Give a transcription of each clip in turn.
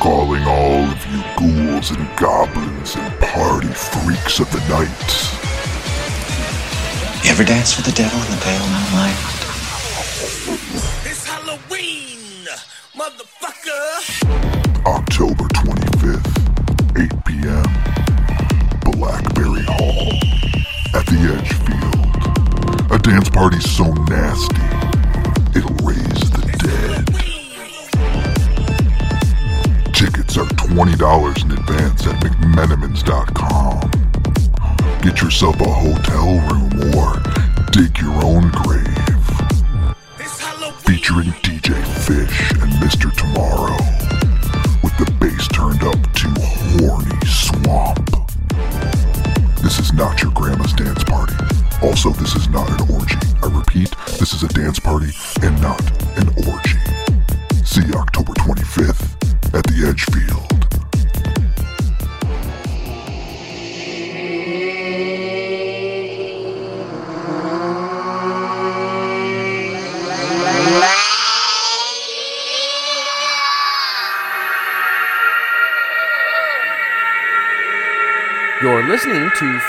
calling all of you ghouls and goblins and party freaks of the night. You ever dance with the devil in the pale moonlight? It's Halloween, motherfucker. October 25th, 8 p.m. Blackberry Hall at the Edgefield. A dance party so nasty, it'll raise $20 in advance at McMenamins.com. Get yourself a hotel room or dig your own grave. Featuring DJ Fish and Mr. Tomorrow. With the bass turned up to horny swamp. This is not your grandma's dance party. Also, this is not an orgy. I repeat, this is a dance party and not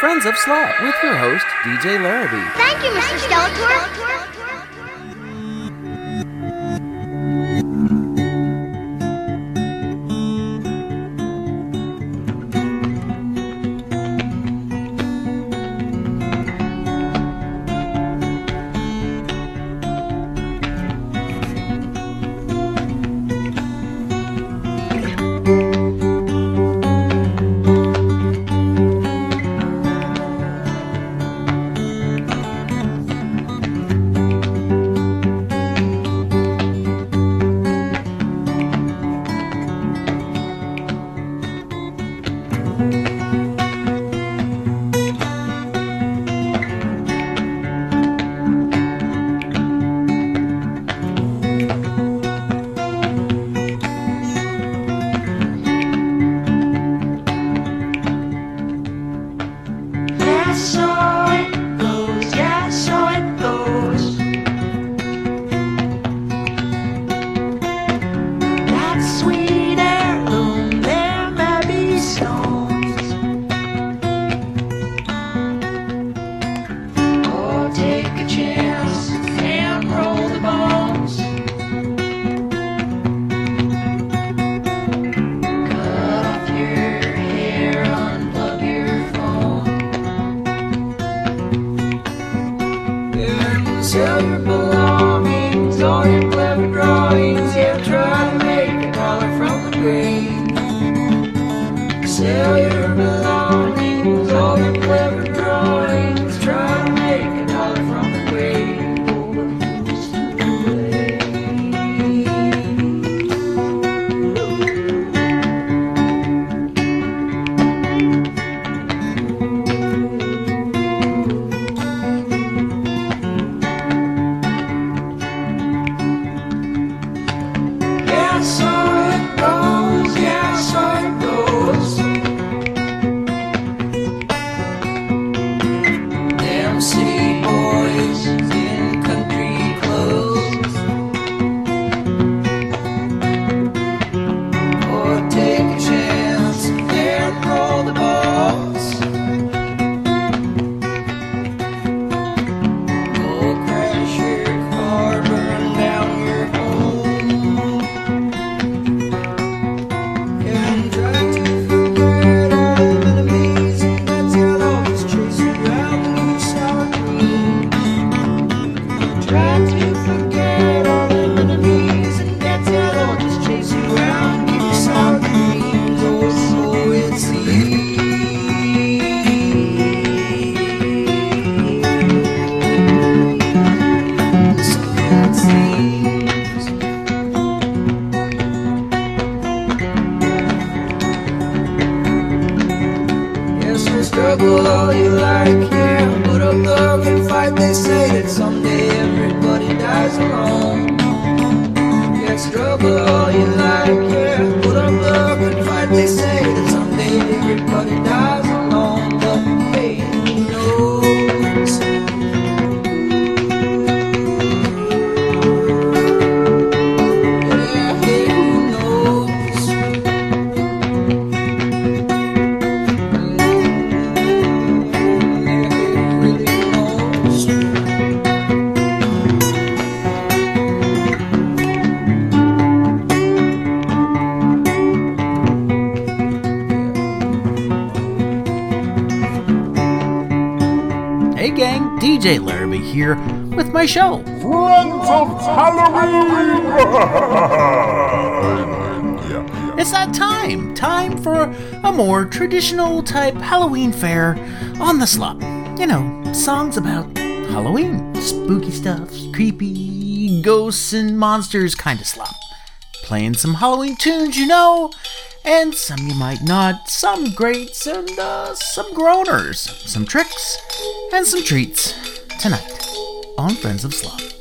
Friends of Slop with your host, DJ Larraby. Thank you, Mr. Skeletor. My show. Friends of Halloween! It's that time. Time for a more traditional type Halloween fare on the slop. You know, songs about Halloween, spooky stuff, creepy ghosts and monsters kind of slop. Playing some Halloween tunes, you know, and some you might not, some greats and uh, some groaners, some tricks and some treats tonight on Friends of Slop.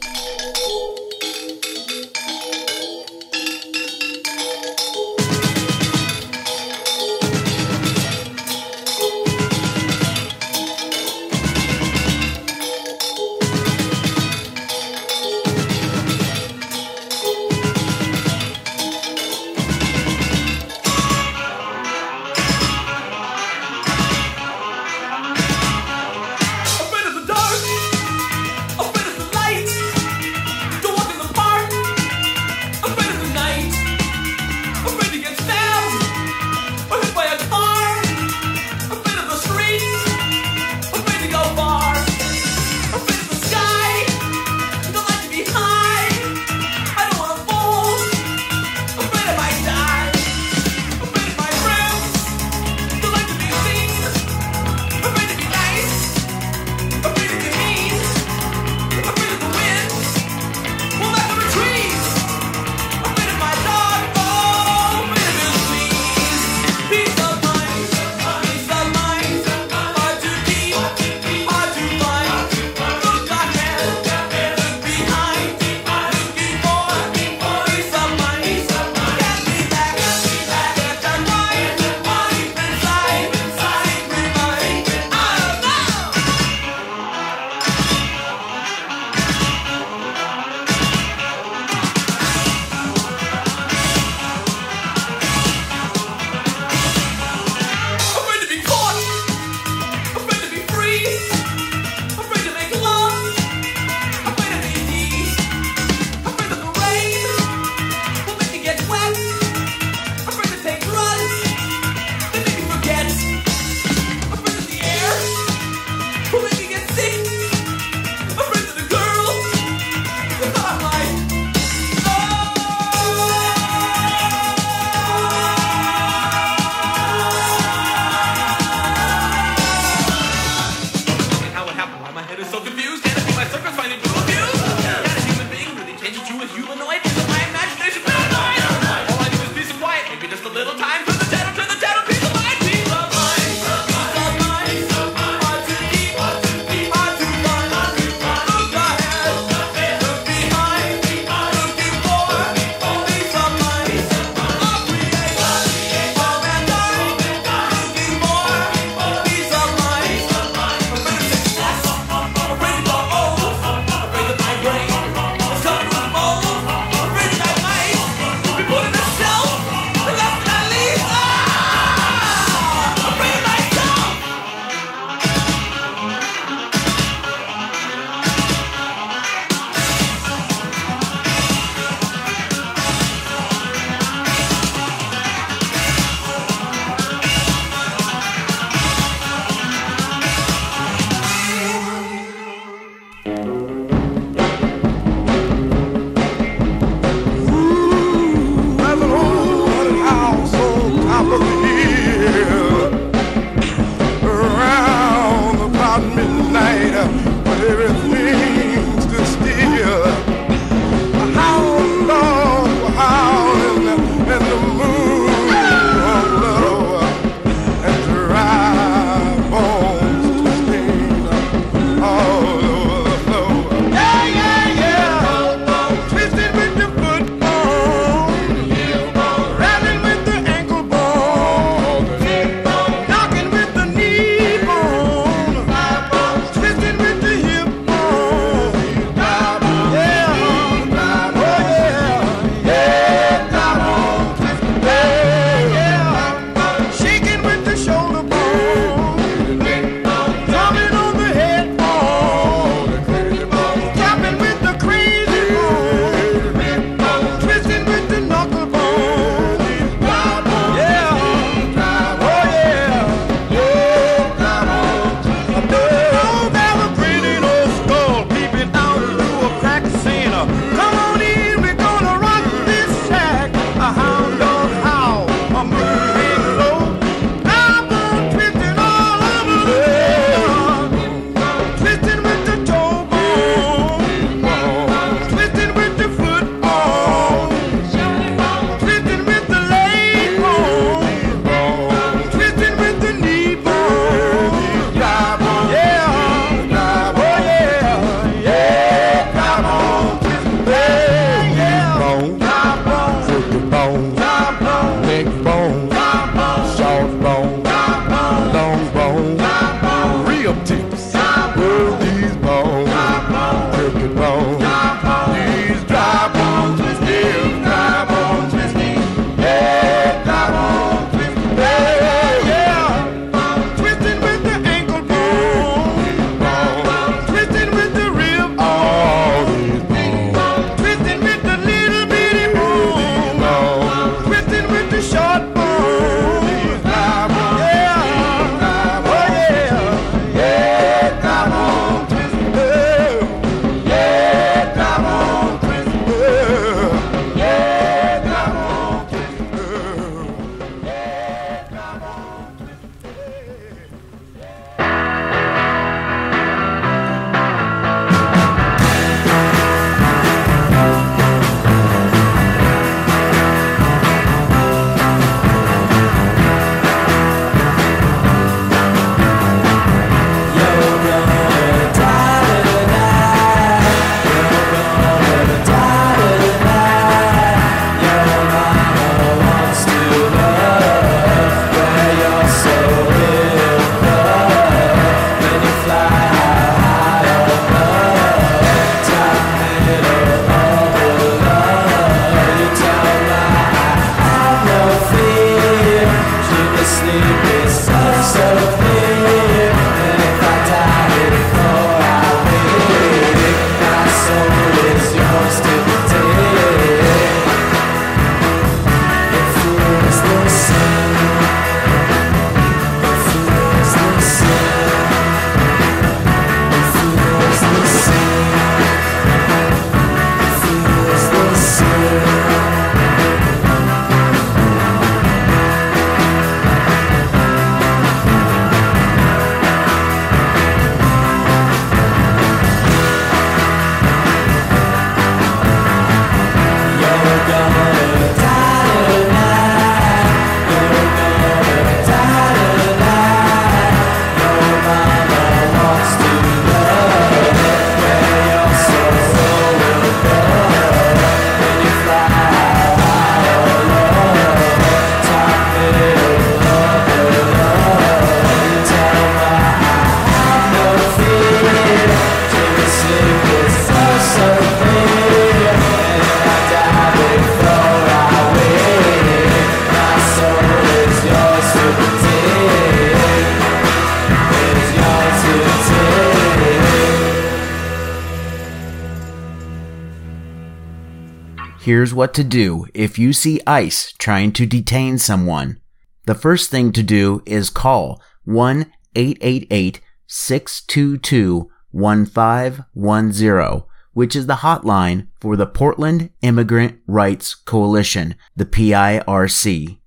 Here's what to do if you see ICE trying to detain someone. The first thing to do is call 1 888 622 1510, which is the hotline for the Portland Immigrant Rights Coalition, the PIRC.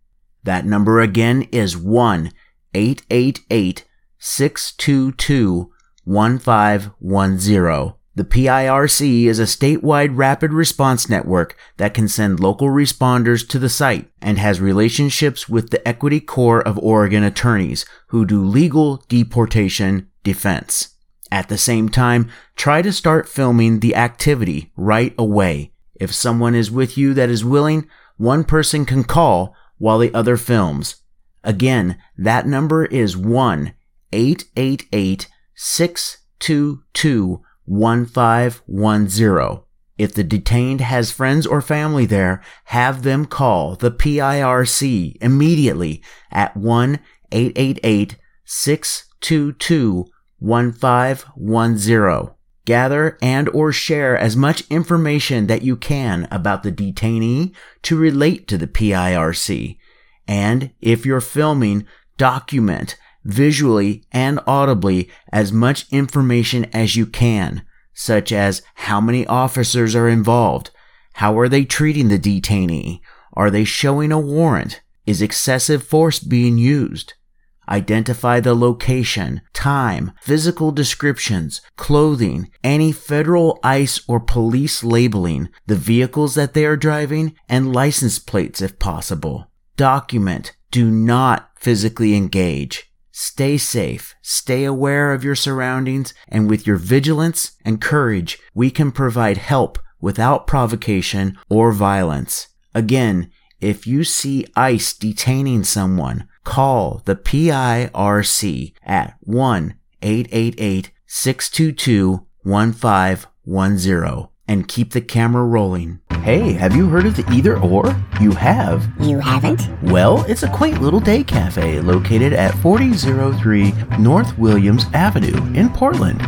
That number again is 1 888 622 1510. The PIRC is a statewide rapid response network that can send local responders to the site and has relationships with the Equity Corps of Oregon attorneys who do legal deportation defense. At the same time, try to start filming the activity right away. If someone is with you that is willing, one person can call while the other films. Again, that number is 1 888 622 1510. If the detained has friends or family there, have them call the PIRC immediately at 1 888 622 1510. Gather and or share as much information that you can about the detainee to relate to the PIRC. And if you're filming, document visually and audibly as much information as you can, such as how many officers are involved, how are they treating the detainee, are they showing a warrant, is excessive force being used, Identify the location, time, physical descriptions, clothing, any federal ICE or police labeling, the vehicles that they are driving, and license plates if possible. Document. Do not physically engage. Stay safe, stay aware of your surroundings, and with your vigilance and courage, we can provide help without provocation or violence. Again, if you see ICE detaining someone, call the PIRC at 1 888 622 1510 and keep the camera rolling. Hey, have you heard of the Either Or? You have? You haven't? Well, it's a quaint little day cafe located at 4003 North Williams Avenue in Portland.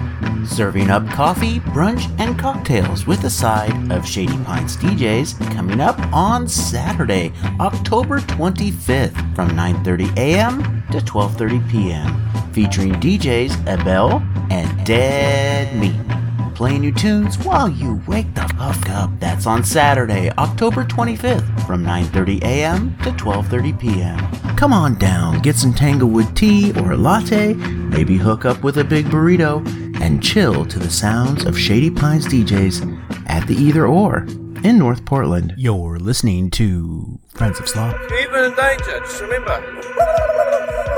Serving up coffee, brunch, and cocktails with a side of Shady Pines DJs coming up on Saturday, October 25th from 9:30 a.m. to 12:30 p.m. featuring DJs Abel and Dead Meat playing you tunes while you wake the fuck up. That's on Saturday, October 25th from 9:30 a.m. to 12:30 p.m. Come on down, get some Tanglewood tea or a latte, maybe hook up with a big burrito and chill to the sounds of Shady Pines DJs at the Either Or in North Portland. You're listening to Friends of Slop. Even in danger, just remember.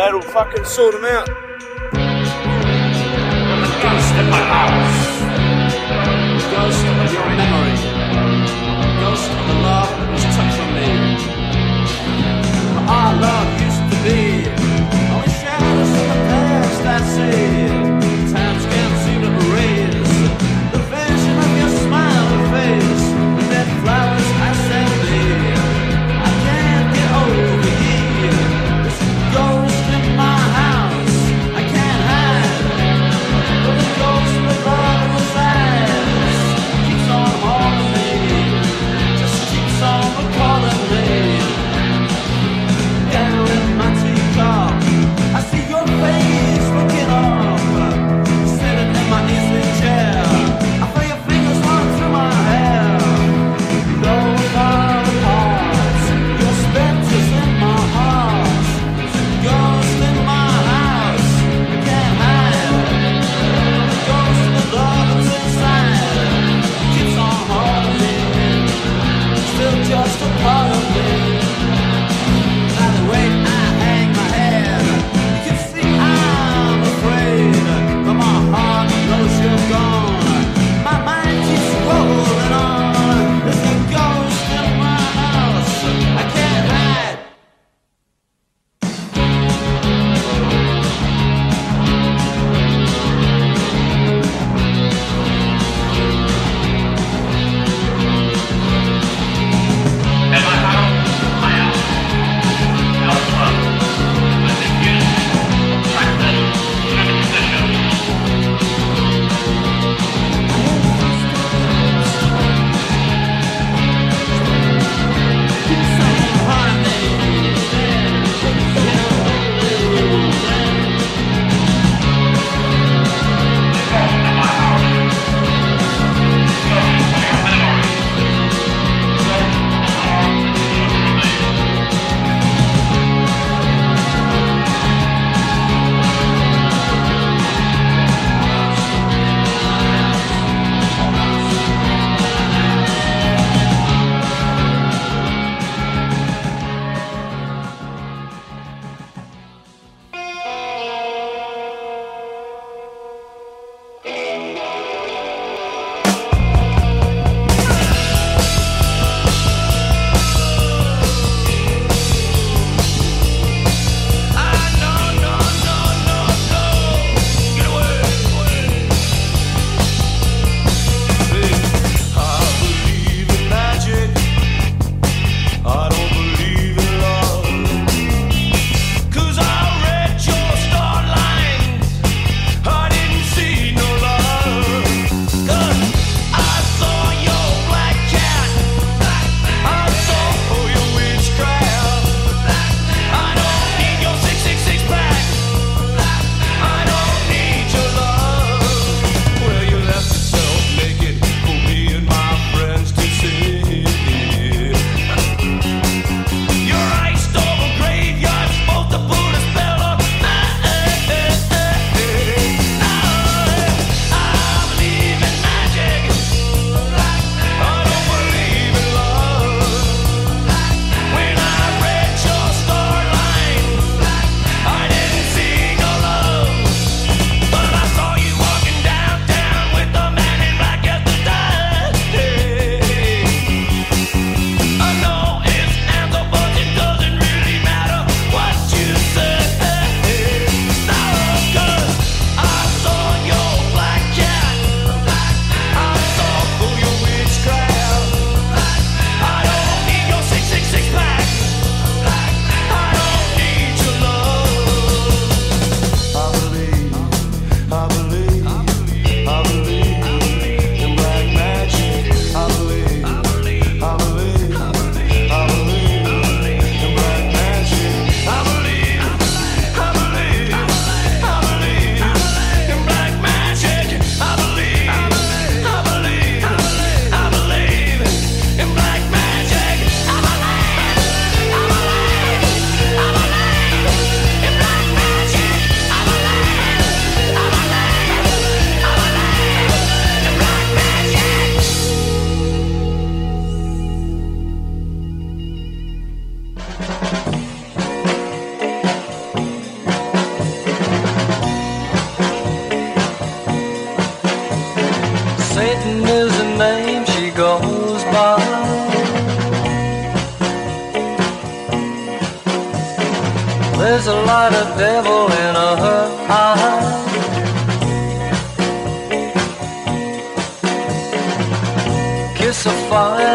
That'll fucking sort him out.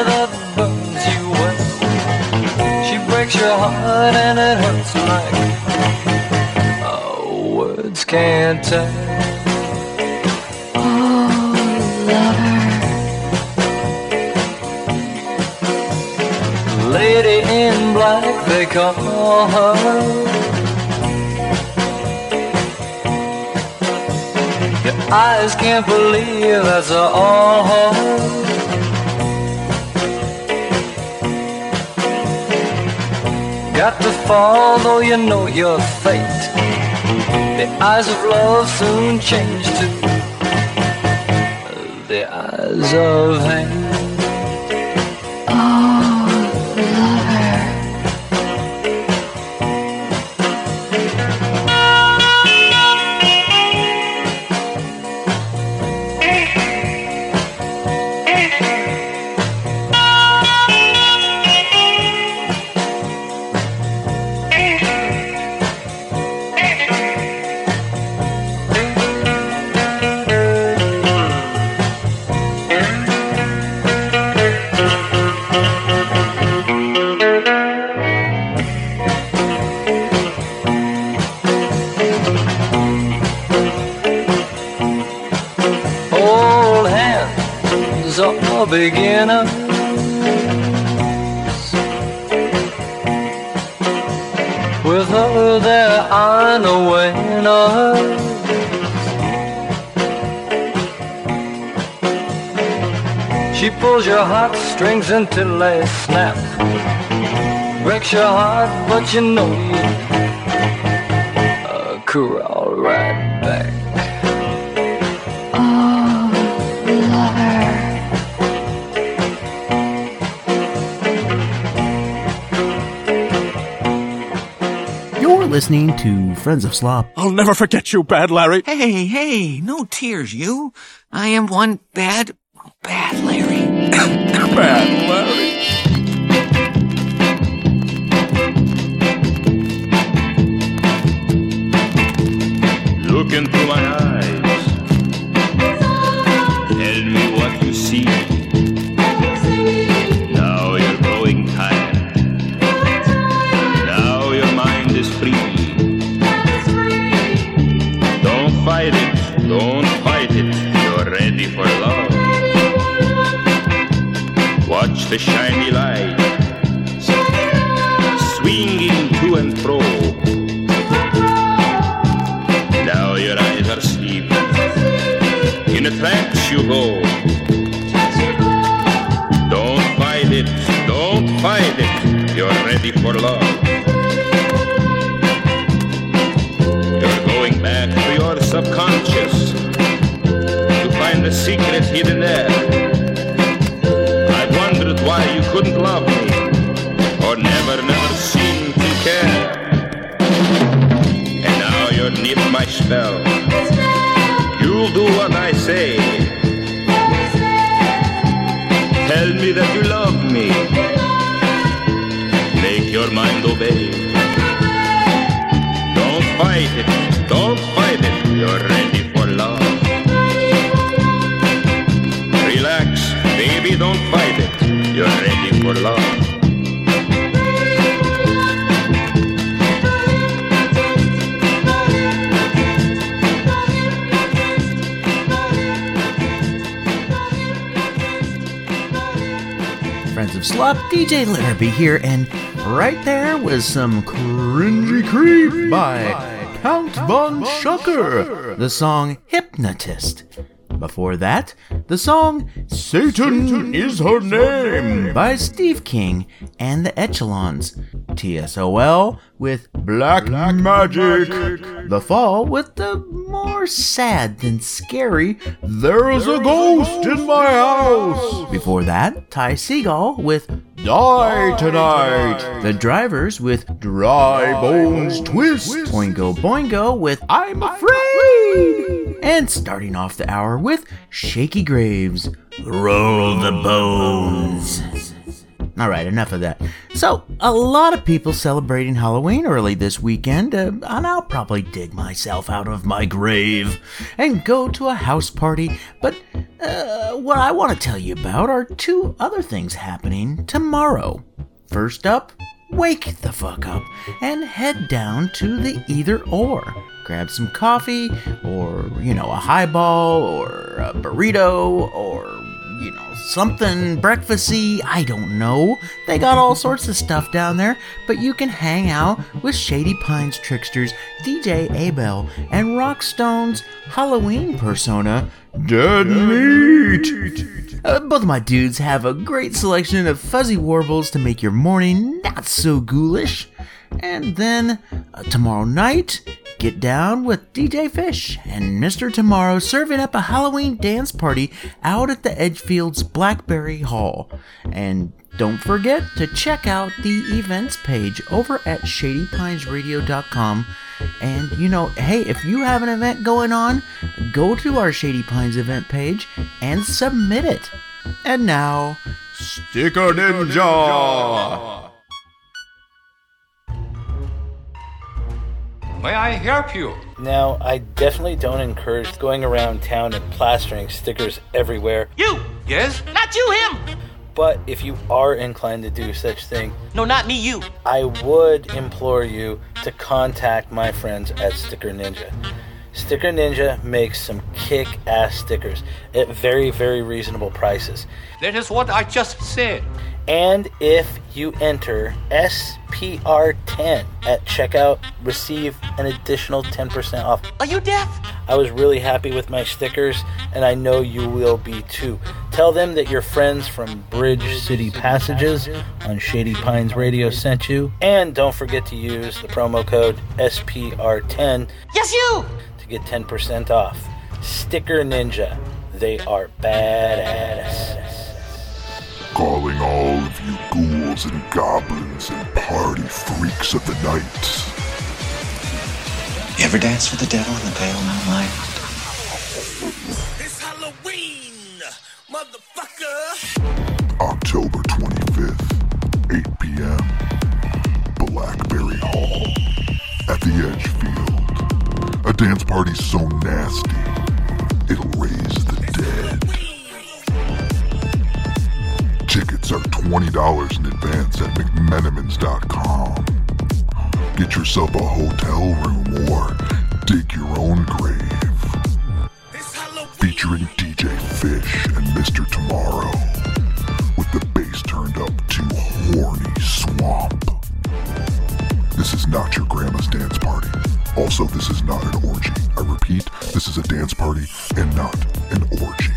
That burns you well. She breaks your heart and it hurts like oh, words can't tell. Oh, Lady in black, they call her. Your eyes can't believe that's all Got to fall, though you know your fate. The eyes of love soon change to the eyes of hate. Old oh. Your heartstrings until they snap. Breaks your heart, but you know you uh, crawl right back. You're listening to Friends of Slop. I'll never forget you, Bad Larry. Hey, hey, no tears, you. I am one bad, bad Larry. Bad Larry. Look into my eyes. The shiny light swinging to and fro. Now your eyes are sleeping. In a trance you go. Don't fight it. Don't fight it. You're ready for love. You're going back to your subconscious to find the secret hidden there. Couldn't love me or never, never seem to care. And now you're neath my spell. You'll do what I say. Tell me that you love me. Make your mind obey. Don't fight it. Don't fight it. You're ready for love. Relax, baby. Don't love. Friends of Slop, DJ Larraby here, and right there was some cringy creep by Count Von Shukker, the song Hypnotist. Before that, the song Satan is Her Name by Steve King and the Echelons. TSOL with Black, Magic. The Fall with the more sad than scary There's a Ghost in My House. Before that, Ty Segall with Die Tonight. The Drivers with Dry Bones Twist. Oingo Boingo with I'm Afraid. Halloween! And starting off the hour with Shakey Graves, Roll the Bones. All right, enough of that. So, a lot of people celebrating Halloween early this weekend, uh, and I'll probably dig myself out of my grave and go to a house party. But uh, what I want to tell you about are two other things happening tomorrow. First up, wake the fuck up and head down to the either or. Grab some coffee, or, you know, a highball, or a burrito, or something breakfasty. I don't know. They got all sorts of stuff down there, but you can hang out with Shady Pines Tricksters, DJ Abel, and Rockstone's Halloween persona, Dead Meat. Uh, both of my dudes have a great selection of fuzzy warbles to make your morning not so ghoulish. And then uh, tomorrow night, get down with DJ Fish and Mr. Tomorrow serving up a Halloween dance party out at the Edgefields Blackberry Hall. And don't forget to check out the events page over at shadypinesradio.com. And you know, hey, if you have an event going on, go to our Shady Pines event page and submit it. And now, Sticker Ninja! May I help you? Now, I definitely don't encourage going around town and plastering stickers everywhere. You! Yes? Not you, him! But if you are inclined to do such thing, no, not me, you. I would implore you to contact my friends at Sticker Ninja. Sticker Ninja makes some kick ass stickers at very, very reasonable prices. That is what I just said. And if you enter SPR10 at checkout, receive an additional 10% off. Are you deaf? I was really happy with my stickers, and I know you will be too. Tell them that your friends from Bridge City Passages on Shady Pines Radio sent you. And don't forget to use the promo code SPR10. Yes, you! To get 10% off. Sticker Ninja. They are badass. Calling all of you ghouls and goblins and party freaks of the night. You ever dance with the devil in the pale moonlight? It's Halloween, motherfucker! October 25th, 8 p.m. Blackberry Hall. At the Edgefield. A dance party so nasty, it'll raise the Tickets are $20 in advance at McMenamins.com. Get yourself a hotel room or dig your own grave. Featuring DJ Fish and Mr. Tomorrow. With the bass turned up to horny swamp. This is not your grandma's dance party. Also, this is not an orgy. I repeat, this is a dance party and not an orgy.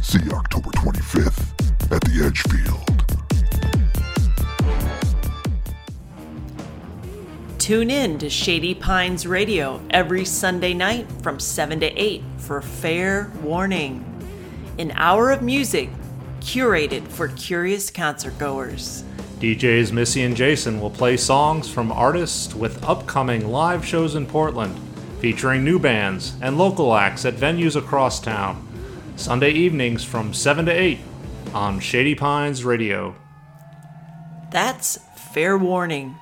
See you October 25th at the Edgefield. Tune in to Shady Pines Radio every Sunday night from 7 to 8 for Fair Warning, an hour of music curated for curious concert goers. DJs Missy and Jason will play songs from artists with upcoming live shows in Portland, featuring new bands and local acts at venues across town. Sunday evenings from 7 to 8 on Shady Pines Radio. That's Fair Warning.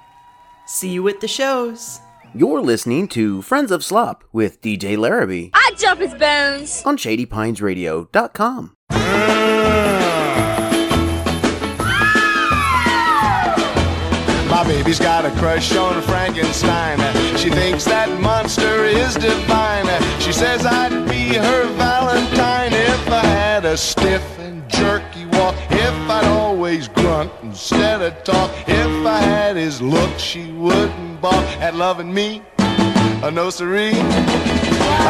See you at the shows. You're listening to Friends of Slop with DJ Larraby I jump his bones. on ShadyPinesRadio.com. Ah! My baby's got a crush on Frankenstein. She thinks that monster is divine. She says I'd be her Valentine if I had a stiff and jerky walk. If I'd always grunt instead of talk. If I had his look, she wouldn't balk at loving me. A no siree.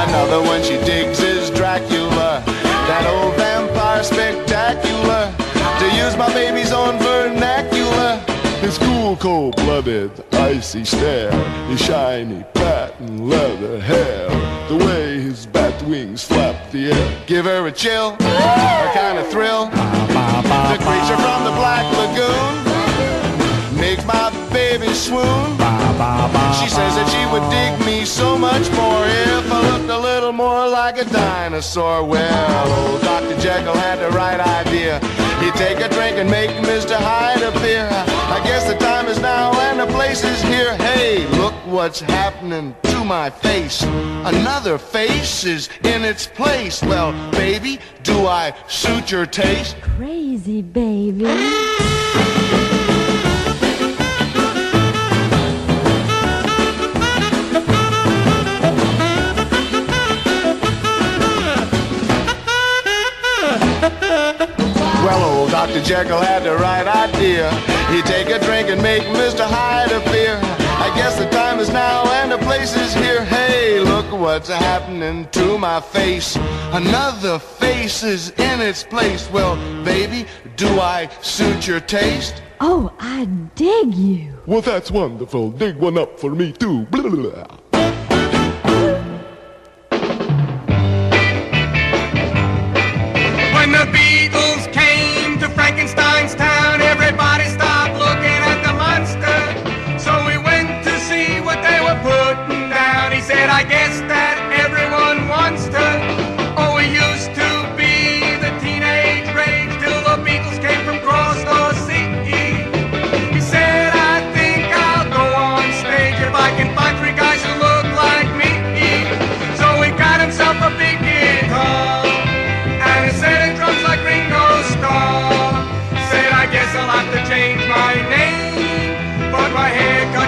Another one she digs is Dracula. That old vampire spectacular. To use my baby's own vernacular. His cool, cold-blooded, icy stare, his shiny patent leather hair, the way his bat wings flap the air, give her a chill, a kind of thrill. The creature from the Black Lagoon makes my baby swoon. She says that she would dig me so much more if I looked a little more like a dinosaur. Well, old Dr. Jekyll had the right idea. He'd take a drink and make Mr. Hyde appear. I guess the time is now and the place is here. Hey, look what's happening to my face. Another face is in its place. Well, baby, do I suit your taste? Crazy baby. Well, old Dr. Jekyll had the right idea. He'd take a drink and make Mr. Hyde appear. I guess the time is now and the place is here. Hey, look what's happening to my face. Another face is in its place. Well, baby, do I suit your taste? Oh, I dig you. Well, that's wonderful. Dig one up for me, too. Blah, blah, blah. guess I'll have to change my name. But my hair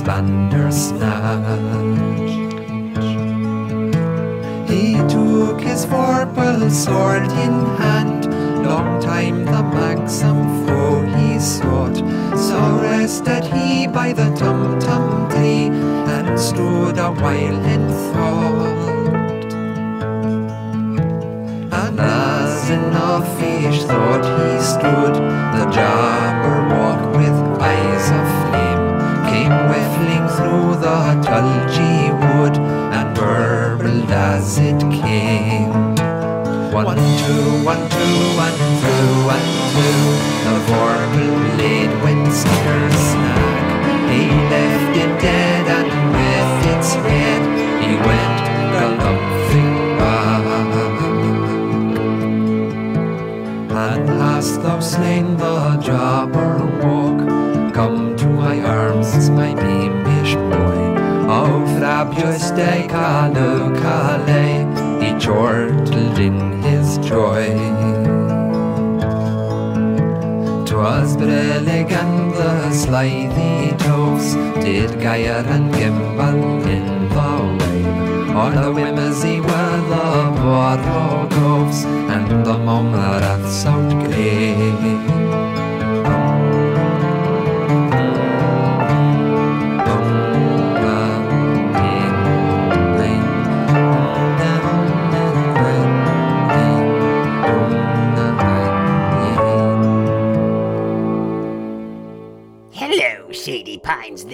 frumious bandersnatch. He took his vorpal sword in hand, long time the manxome foe he sought. So rested he by the tum tum tree and stood a while one, two, one, two, one, two. The vorpal blade went snicker snack. He left it dead and with its head he went galumphing back. And hast thou slain the Jabberwock? Come to my arms, it's my beamish boy. Oh, frabjous de callooh callay, he chortled in joy. Twas brillig and the slithy toves did gyre and gimble in the wabe. All the whimsy were the borogoves and the mumraths outgrave. Hello,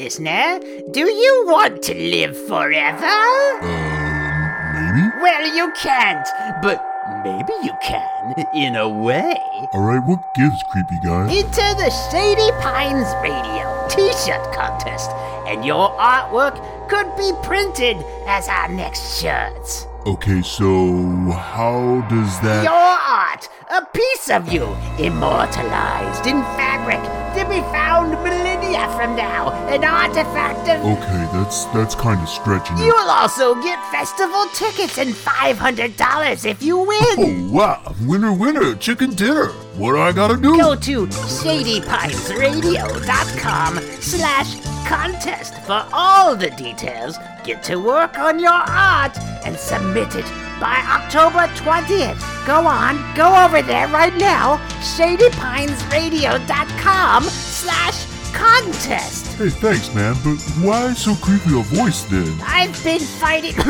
listener. Do you want to live forever? Um, Maybe? Well, you can't, but maybe you can, in a way. Alright, what gives, creepy guy? Enter the Shady Pines Radio t shirt contest, and your artwork could be printed as our next shirts. Okay, so how does that. Your art, a piece of you, immortalized in fabric, to be found millennia from now, an artifact of. Okay, that's that's kind of stretching. You'll also get festival tickets and $500 if you win. Oh, wow. Winner, winner, chicken dinner. What do I gotta do? Go to shadypinesradio.com slash contest for all the details. Get to work on your art and submit it by October 20th. Go on, go over there right now, shadypinesradio.com slash contest. Hey, thanks, man, but why so creepy a voice then? I've been fighting...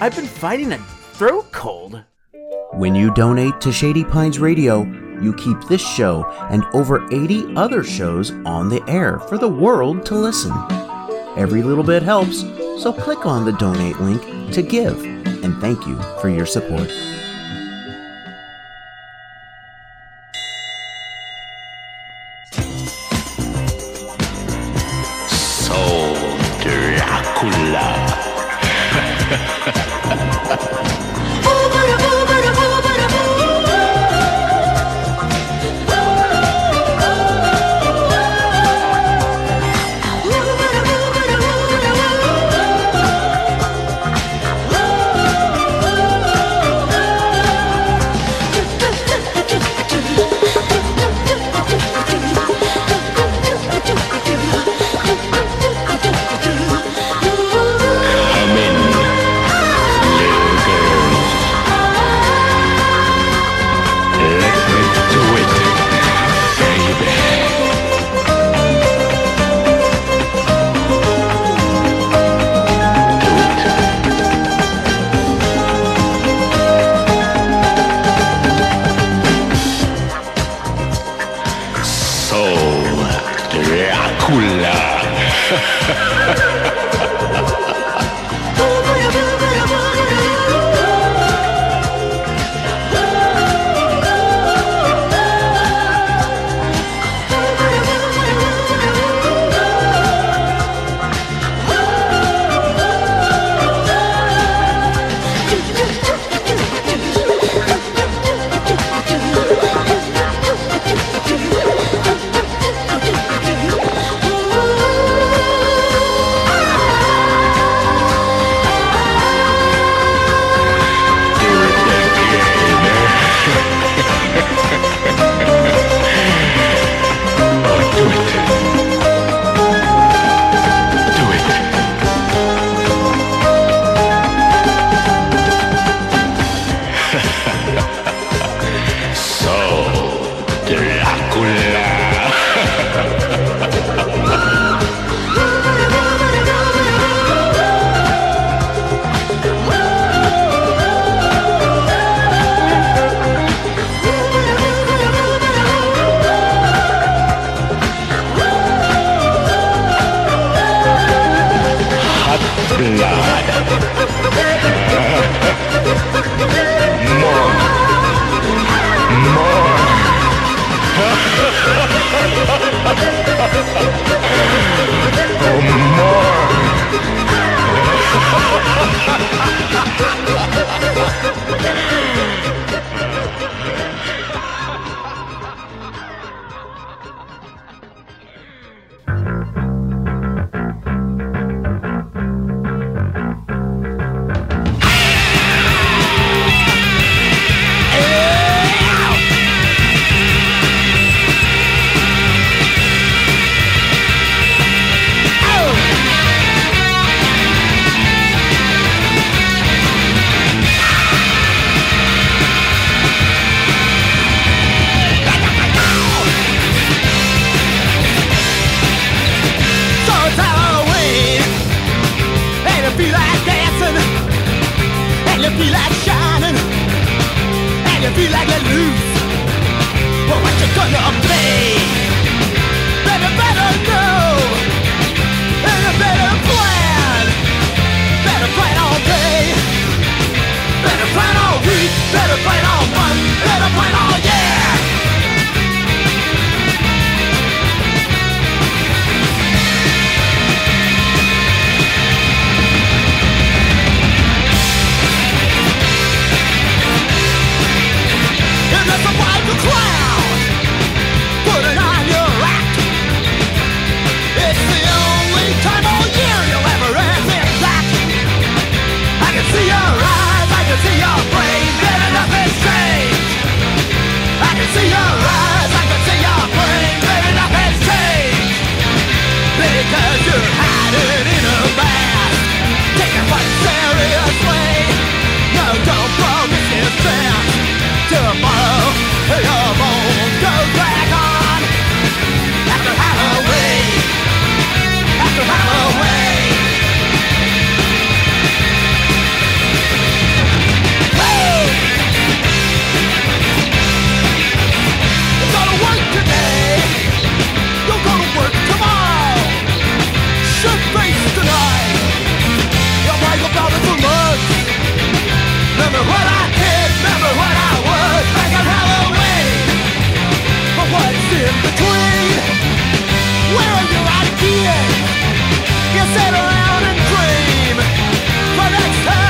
I've been fighting a throat cold. When you donate to Shady Pines Radio, you keep this show and over 80 other shows on the air for the world to listen. Every little bit helps, so click on the donate link to give, and thank you for your support. You feel like shining, and you feel like you're loose. Well, what you gonna play? Better, better know, and you better plan. Better plan all day, better plan all week, better plan all month, better plan all year. Take it one seriously. No, don't blow this is. Tomorrow, your bones go on. After Halloween, after Halloween. Woo! You're gonna work today. You're gonna work tomorrow. Shut face tonight. Remember what I did, remember what I around and dream for next Halloween.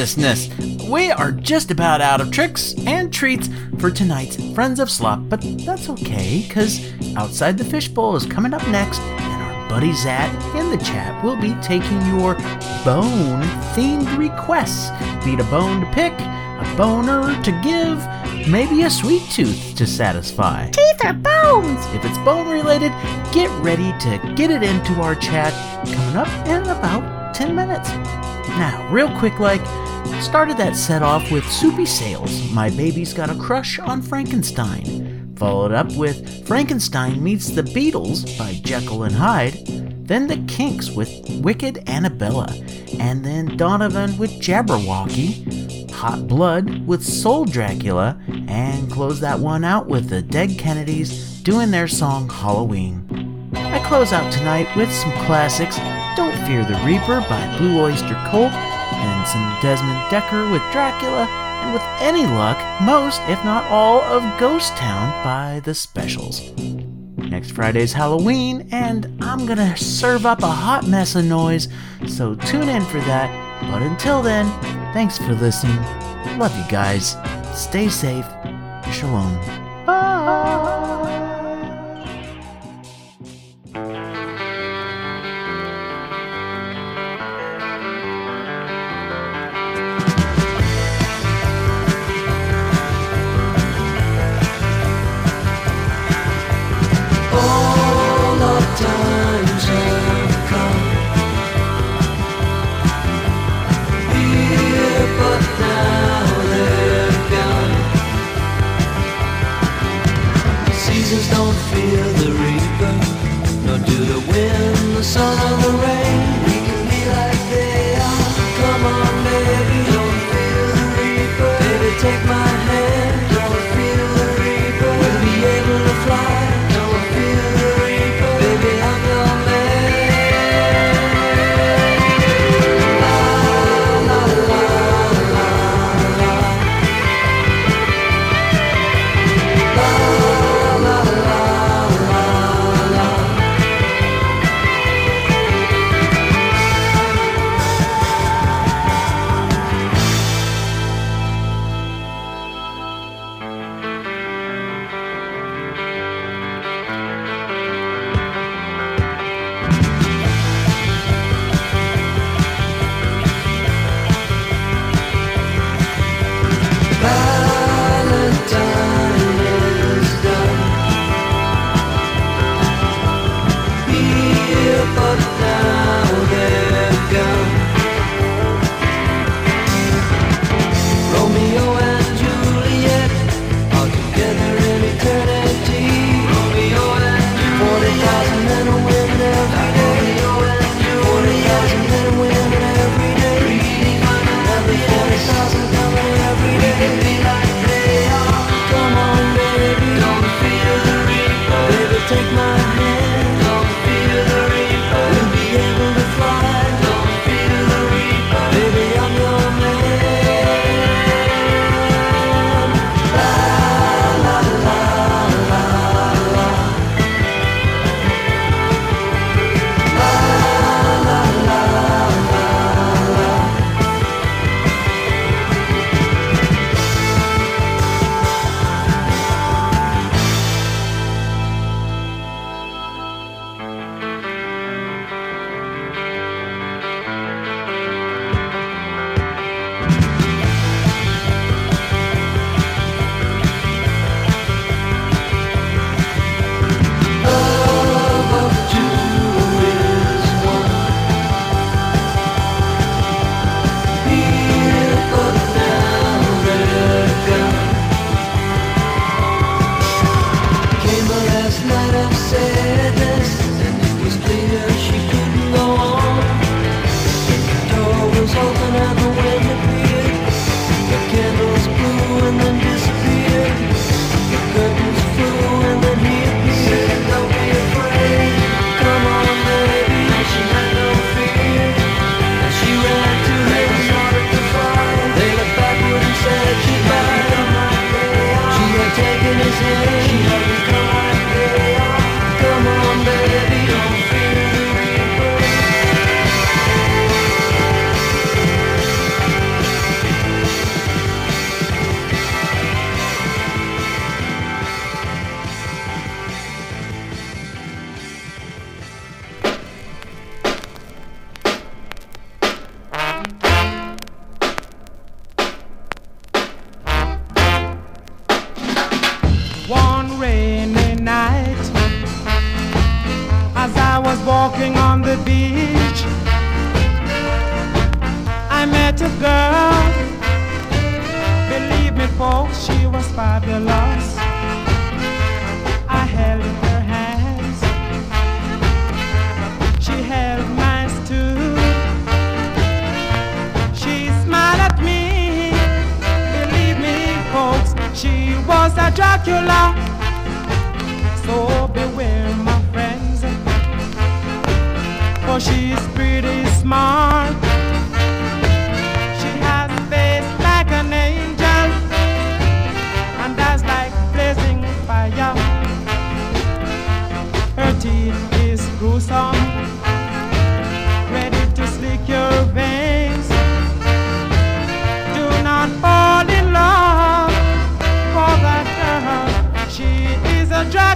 Graciousness! We are just about out of tricks and treats for tonight's Friends of Slop, but that's okay, because Outside the Fishbowl is coming up next, and our buddy Zat in the chat will be taking your bone themed requests. Need a bone to pick, a boner to give, maybe a sweet tooth to satisfy. Teeth are bones. If it's bone related, get ready to get it into our chat coming up in about 10 minutes. Now, real quick like, started that set off with Soupy Sales, My Baby's Got a Crush on Frankenstein. Followed up with Frankenstein Meets the Beatles by Jekyll and Hyde. Then the Kinks with Wicked Annabella. And then Donovan with Jabberwocky. Hot Blood with Soul Dracula. And close that one out with the Dead Kennedys doing their song Halloween. I close out tonight with some classics Don't Fear the Reaper by Blue Oyster Cult, and some Desmond Decker with Dracula, and with any luck, most, if not all, of Ghost Town by the Specials. Next Friday's Halloween, and I'm gonna serve up a hot mess of noise, so tune in for that. But until then, thanks for listening. Love you guys. Stay safe. Shalom. Bye.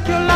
like your life.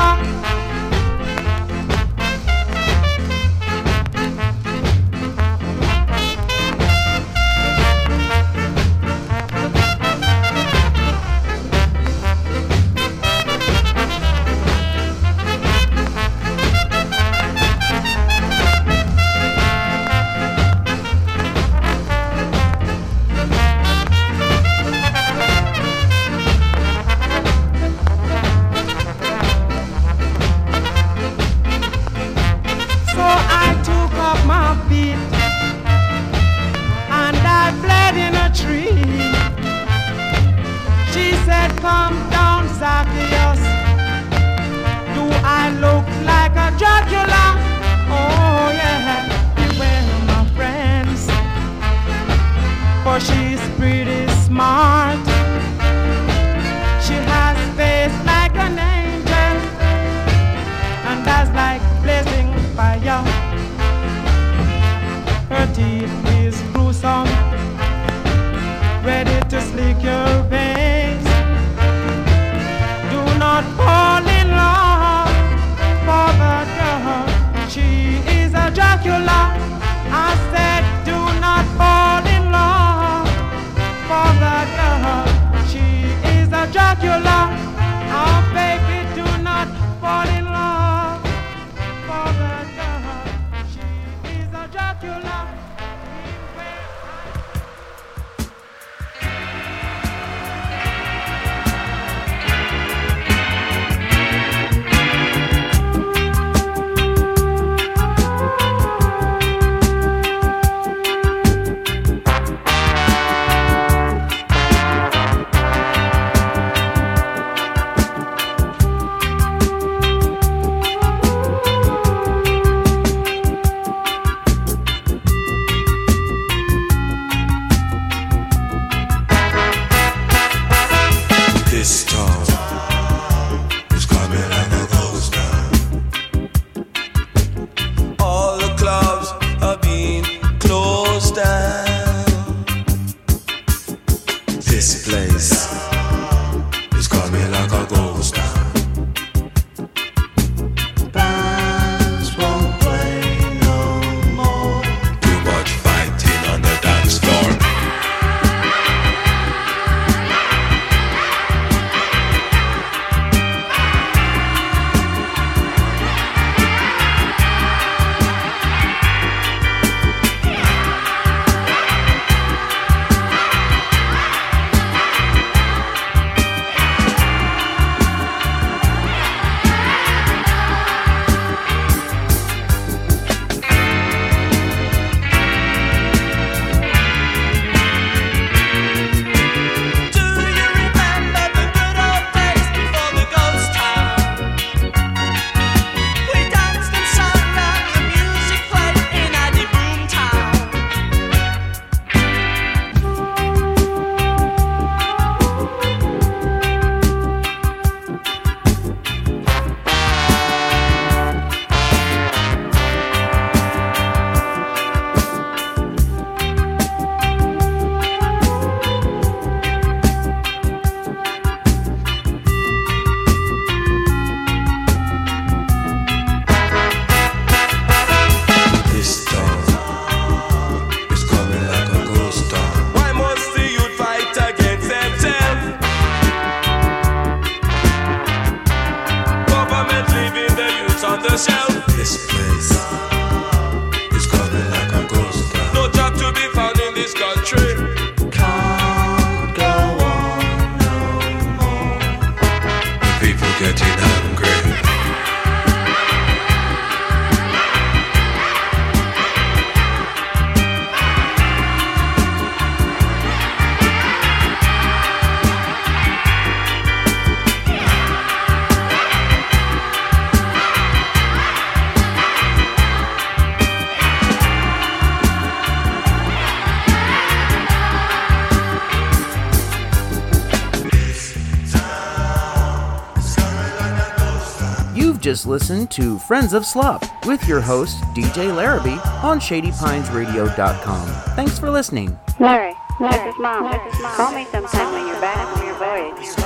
Listened to Friends of Slop with your host, DJ Larraby, on ShadyPinesRadio.com. Thanks for listening. Larry, this is Mom. Call me sometime when you're back from your voyage.